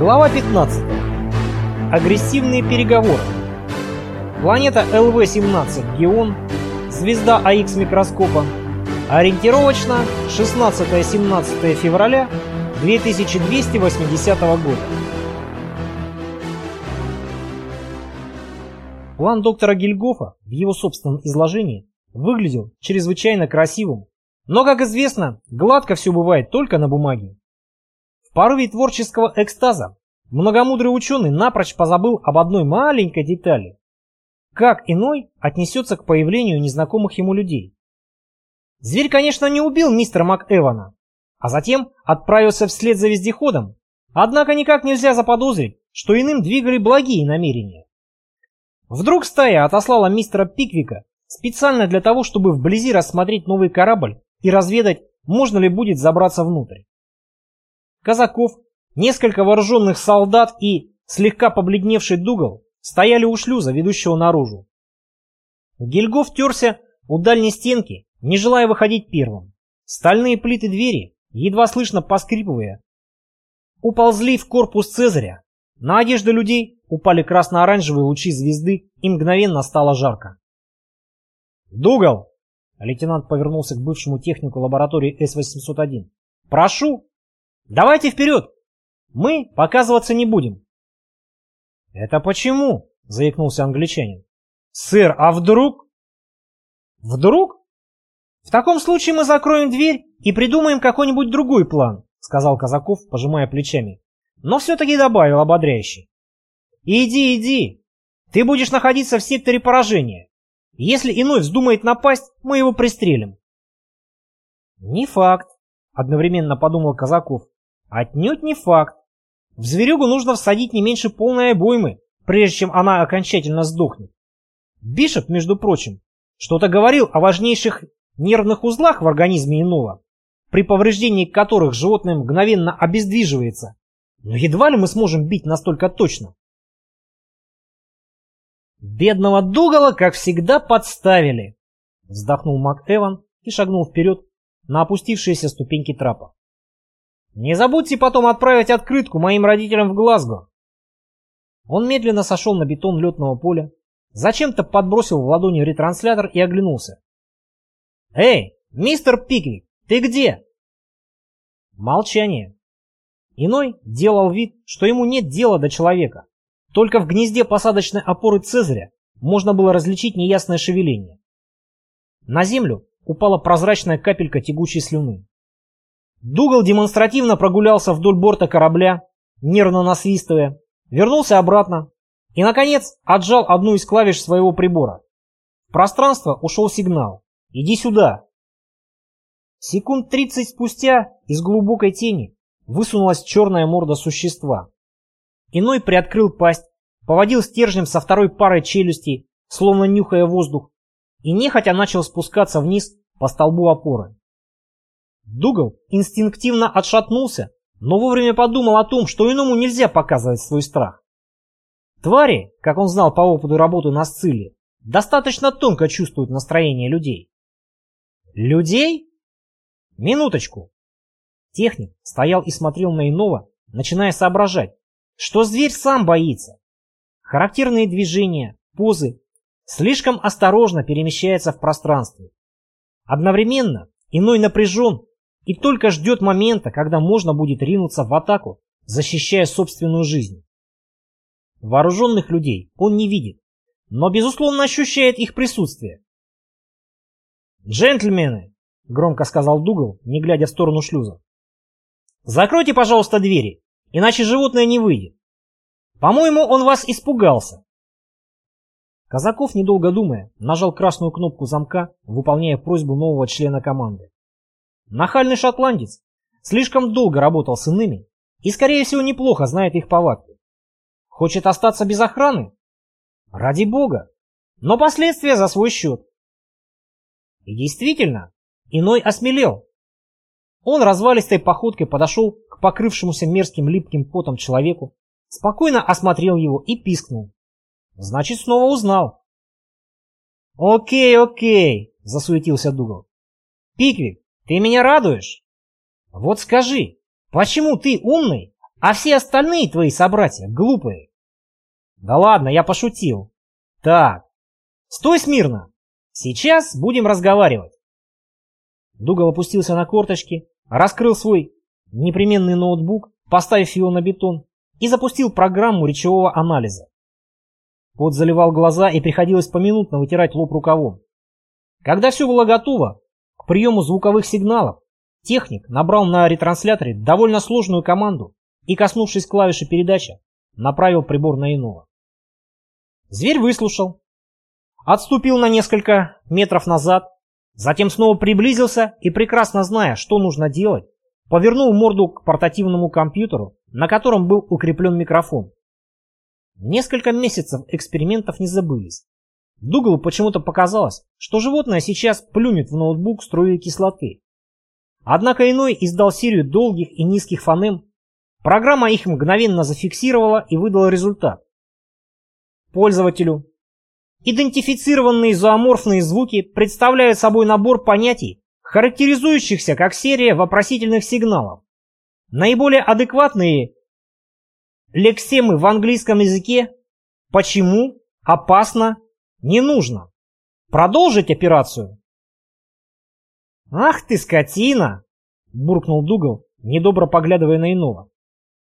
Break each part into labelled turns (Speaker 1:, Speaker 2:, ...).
Speaker 1: Глава 15. Агрессивные переговоры. Планета ЛВ-17 Геон, звезда АХ микроскопа. Ориентировочно 16-17 февраля 2280 года. План доктора Гильгофа в его собственном изложении выглядел чрезвычайно красивым, но, как известно, гладко все бывает только на бумаге. В порыве творческого экстаза многомудрый ученый напрочь позабыл об одной маленькой детали. Как иной отнесется к появлению незнакомых ему людей? Зверь, конечно, не убил мистера МакЭвана, а затем отправился вслед за вездеходом, однако никак нельзя заподозрить, что иным двигали благие намерения. Вдруг стая отослала мистера Пиквика специально для того, чтобы вблизи рассмотреть новый корабль и разведать, можно ли будет забраться внутрь. Казаков, несколько вооруженных солдат и слегка побледневший Дугал стояли у шлюза, ведущего наружу. Гильгоф терся у дальней стенки, не желая выходить первым. Стальные плиты двери, едва слышно поскрипывая, уползли в корпус Цезаря. На одежду людей упали красно-оранжевые лучи звезды, и мгновенно стало жарко. «Дугал!» — лейтенант повернулся к бывшему технику лаборатории С-801. «Прошу!» Давайте вперед! Мы показываться не будем. Это почему? Заикнулся англичанин. Сэр, а вдруг? Вдруг? В таком случае мы закроем дверь и придумаем какой-нибудь другой план, сказал Казаков, пожимая плечами. Но все-таки добавил ободряюще. Иди, иди. Ты будешь находиться в секторе поражения. Если иной вздумает напасть, мы его пристрелим. Не факт, одновременно подумал Казаков. Отнюдь не факт. В зверюгу нужно всадить не меньше полной обоймы, прежде чем она окончательно сдохнет. Бишоп, между прочим, что-то говорил о важнейших нервных узлах в организме иного, при повреждении которых животное мгновенно обездвиживается. Но едва ли мы сможем бить настолько точно. Бедного Дугала, как всегда, подставили. Вздохнул Мак Эван и шагнул вперед на опустившиеся ступеньки трапа. Не забудьте потом отправить открытку моим родителям в Глазго. Он медленно сошел на бетон летного поля, зачем-то подбросил в ладони ретранслятор и оглянулся. «Эй, мистер Пиквик, ты где?» Молчание. Иной делал вид, что ему нет дела до человека. Только в гнезде посадочной опоры Цезаря можно было различить неясное шевеление. На землю упала прозрачная капелька тягучей слюны. Дугал демонстративно прогулялся вдоль борта корабля, нервно насвистывая, вернулся обратно и, наконец, отжал одну из клавиш своего прибора. В пространство ушел сигнал «Иди сюда!». Секунд тридцать спустя из глубокой тени высунулась черная морда существа. Иной приоткрыл пасть, поводил стержнем со второй парой челюстей, словно нюхая воздух, и нехотя начал спускаться вниз по столбу опоры. Дугал инстинктивно отшатнулся, но вовремя подумал о том, что иному нельзя показывать свой страх. Твари, как он знал по опыту работы на Сцилле, достаточно тонко чувствуют настроение людей. Людей? Минуточку. Техник стоял и смотрел на иного, начиная соображать, что зверь сам боится. Характерные движения, позы, слишком осторожно перемещается в пространстве. Одновременно иной напряжен и только ждет момента, когда можно будет ринуться в атаку, защищая собственную жизнь. Вооруженных людей он не видит, но безусловно ощущает их присутствие. «Джентльмены!» — громко сказал Дугал, не глядя в сторону шлюза. «Закройте, пожалуйста, двери, иначе животное не выйдет. По-моему, он вас испугался». Казаков, недолго думая, нажал красную кнопку замка, выполняя просьбу нового члена команды. Нахальный шотландец слишком долго работал с иными и, скорее всего, неплохо знает их повадки. Хочет остаться без охраны? Ради бога. Но последствия за свой счет. И действительно, иной осмелел. Он развалистой походкой подошел к покрывшемуся мерзким липким потом человеку, спокойно осмотрел его и пискнул. Значит, снова узнал. «Окей, окей», — засуетился Дугал. «Пиквик, ты меня радуешь? Вот скажи, почему ты умный, А все остальные твои собратья глупые. Да ладно, я пошутил. Так, стой смирно. Сейчас будем разговаривать. Дугал опустился на корточки, раскрыл свой непременный ноутбук, поставив его на бетон, и запустил программу речевого анализа. Пот заливал глаза и приходилось поминутно вытирать лоб рукавом. Когда все было готово, приему звуковых сигналов, техник набрал на ретрансляторе довольно сложную команду и, коснувшись клавиши передачи, направил прибор на иного. Зверь выслушал, отступил на несколько метров назад, затем снова приблизился и, прекрасно зная, что нужно делать, повернул морду к портативному компьютеру, на котором был укреплен микрофон. Несколько месяцев экспериментов не забылись. Дугалу почему-то показалось, что животное сейчас плюнет в ноутбук струи кислоты. Однако иной издал серию долгих и низких фонем. Программа их мгновенно зафиксировала и выдала результат. Пользователю. Идентифицированные зооморфные звуки представляют собой набор понятий, характеризующихся как серия вопросительных сигналов. Наиболее адекватные Лексемы в английском языке «почему», «опасно», «не нужно». Продолжить операцию? «Ах ты, скотина!» — буркнул Дугал, недобро поглядывая на иного.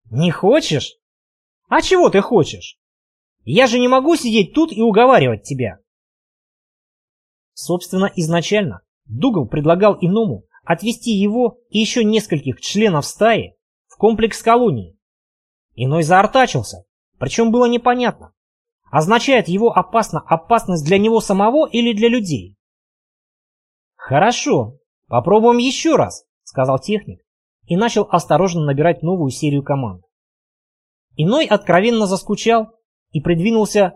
Speaker 1: «Не хочешь? А чего ты хочешь? Я же не могу сидеть тут и уговаривать тебя!» Собственно, изначально Дугал предлагал иному отвести его и еще нескольких членов стаи в комплекс колонии, Иной заортачился, причем было непонятно, означает его опасно опасность для него самого или для людей. «Хорошо, попробуем еще раз», — сказал техник и начал осторожно набирать новую серию команд. Иной откровенно заскучал и придвинулся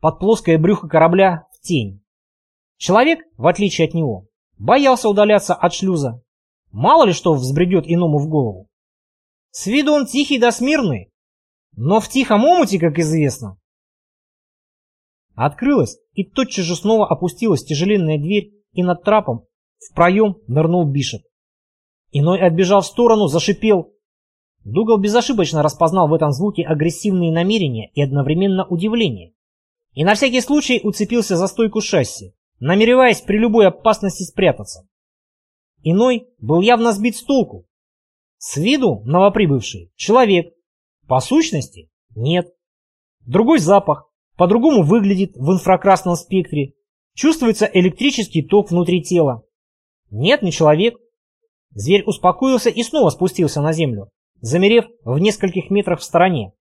Speaker 1: под плоское брюхо корабля в тень. Человек, в отличие от него, боялся удаляться от шлюза. Мало ли что взбредет иному в голову. С виду он тихий да смирный, но в тихом омуте, как известно. Открылась и тотчас же снова опустилась тяжеленная дверь, и над трапом в проем нырнул Бишоп. Иной отбежал в сторону, зашипел. Дугал безошибочно распознал в этом звуке агрессивные намерения и одновременно удивление. И на всякий случай уцепился за стойку шасси, намереваясь при любой опасности спрятаться. Иной был явно сбит с толку, с виду новоприбывший человек. По сущности нет. Другой запах, по-другому выглядит в инфракрасном спектре. Чувствуется электрический ток внутри тела. Нет, не человек. Зверь успокоился и снова спустился на землю, замерев в нескольких метрах в стороне.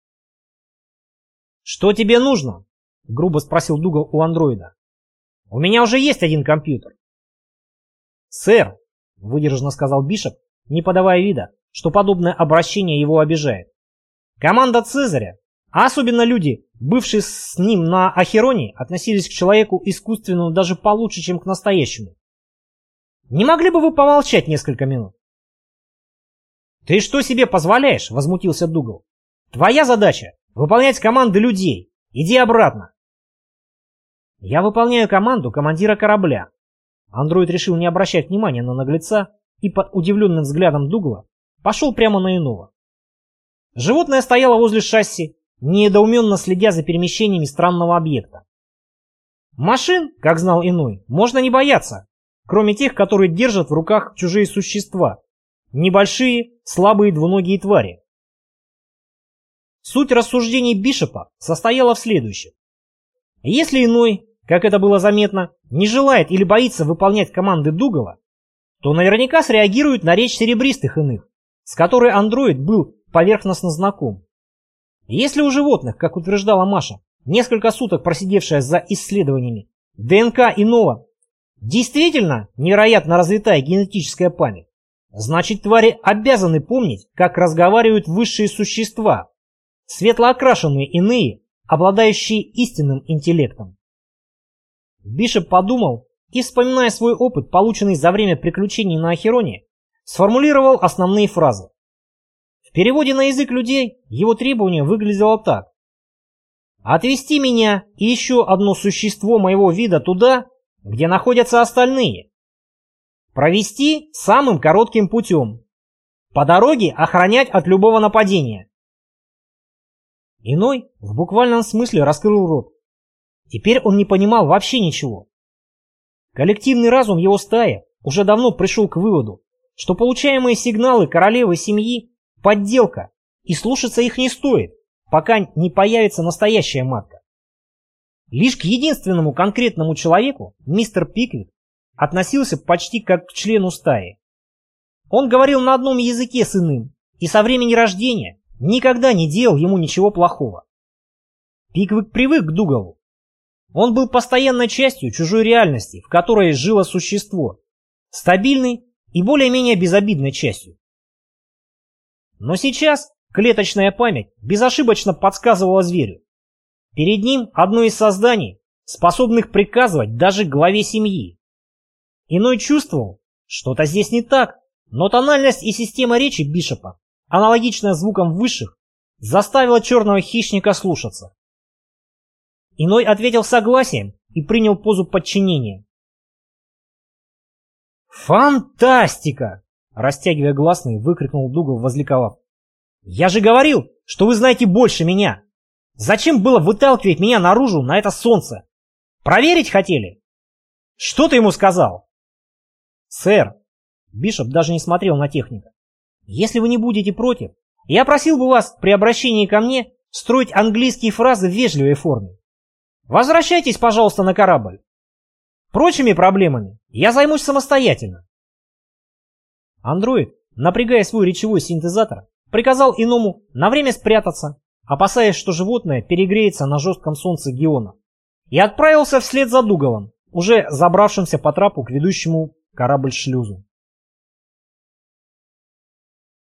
Speaker 1: «Что тебе нужно?» — грубо спросил Дугал у андроида. «У меня уже есть один компьютер». «Сэр», — выдержанно сказал Бишоп, не подавая вида, что подобное обращение его обижает. Команда Цезаря, а особенно люди, бывшие с ним на Ахероне, относились к человеку искусственному даже получше, чем к настоящему. Не могли бы вы помолчать несколько минут? «Ты что себе позволяешь?» — возмутился Дугал. «Твоя задача — выполнять команды людей. Иди обратно». «Я выполняю команду командира корабля». Андроид решил не обращать внимания на наглеца и под удивленным взглядом Дугла пошел прямо на иного. Животное стояло возле шасси, недоуменно следя за перемещениями странного объекта. Машин, как знал иной, можно не бояться, кроме тех, которые держат в руках чужие существа, небольшие, слабые двуногие твари. Суть рассуждений Бишопа состояла в следующем. Если иной, как это было заметно, не желает или боится выполнять команды Дугала, то наверняка среагирует на речь серебристых иных с которой андроид был поверхностно знаком. Если у животных, как утверждала Маша, несколько суток просидевшая за исследованиями, ДНК иного действительно невероятно развитая генетическая память, значит твари обязаны помнить, как разговаривают высшие существа, светлоокрашенные иные, обладающие истинным интеллектом. Бишоп подумал и, вспоминая свой опыт, полученный за время приключений на Ахероне, сформулировал основные фразы. В переводе на язык людей его требование выглядело так. «Отвести меня и еще одно существо моего вида туда, где находятся остальные. Провести самым коротким путем. По дороге охранять от любого нападения. Иной в буквальном смысле раскрыл рот. Теперь он не понимал вообще ничего. Коллективный разум его стаи уже давно пришел к выводу, что получаемые сигналы королевы семьи – подделка, и слушаться их не стоит, пока не появится настоящая матка. Лишь к единственному конкретному человеку мистер Пиквик относился почти как к члену стаи. Он говорил на одном языке с иным и со времени рождения никогда не делал ему ничего плохого. Пиквик привык к Дугалу. Он был постоянной частью чужой реальности, в которой жило существо, стабильной и более-менее безобидной частью. Но сейчас клеточная память безошибочно подсказывала зверю. Перед ним одно из созданий, способных приказывать даже главе семьи. Иной чувствовал, что-то здесь не так, но тональность и система речи Бишопа, аналогичная звукам высших, заставила черного хищника слушаться. Иной ответил согласием и принял позу подчинения. «Фантастика!» — растягивая гласные, выкрикнул Дугал, возликовав. «Я же говорил, что вы знаете больше меня! Зачем было выталкивать меня наружу на это солнце? Проверить хотели? Что ты ему сказал?» «Сэр!» — Бишоп даже не смотрел на техника. «Если вы не будете против, я просил бы вас при обращении ко мне строить английские фразы в вежливой форме. Возвращайтесь, пожалуйста, на корабль. Прочими проблемами я займусь самостоятельно. Андроид, напрягая свой речевой синтезатор, приказал иному на время спрятаться, опасаясь, что животное перегреется на жестком солнце Геона, и отправился вслед за Дугалом, уже забравшимся по трапу к ведущему корабль-шлюзу.